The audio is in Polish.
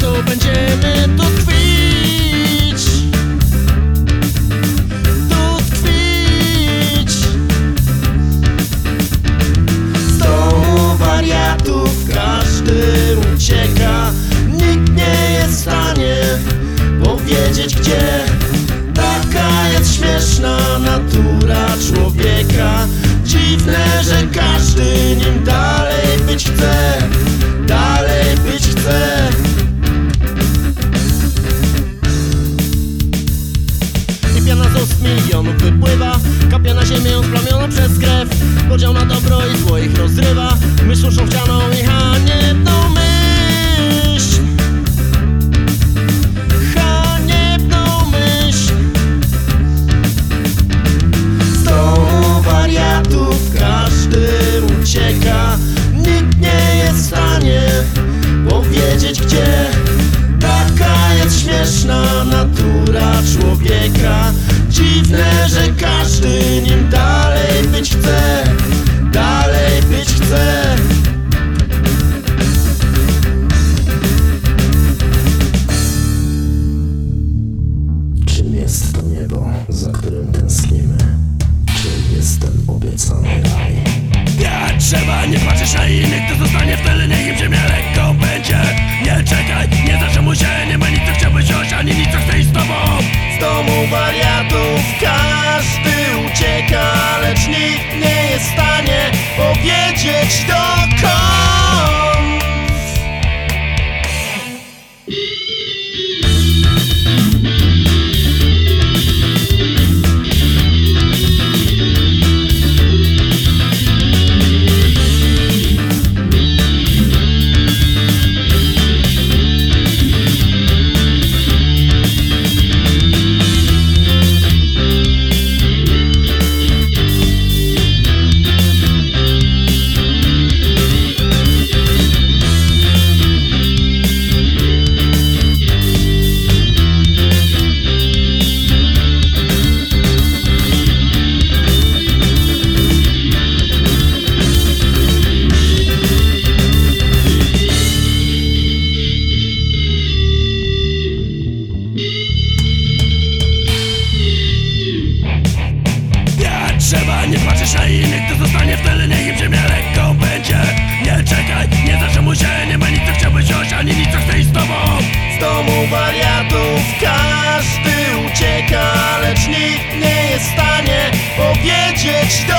to będziemy tu tkwić Tu tkwić Z domu wariatów każdy ucieka. Nikt nie jest w stanie powiedzieć gdzie. Taka jest śmieszna natura człowieka. Dziwne, że każdy nim dalej być chce przez krew Podział na dobro i zło ich rozrywa. Myśl uszą chcianą i za którym tęsknimy? Czym jest ten obiecany raj? Nie trzeba, nie patrzysz na innych, kto zostanie w tyle, niech im ziemia lekko będzie Nie czekaj, nie zatrzymuj się, nie ma nic co chciałbyś wziąć, ani nic co chce iść z tobą Z domu wariatów każdy ucieka Lecz nikt nie jest w stanie powiedzieć dokąd powiedzieć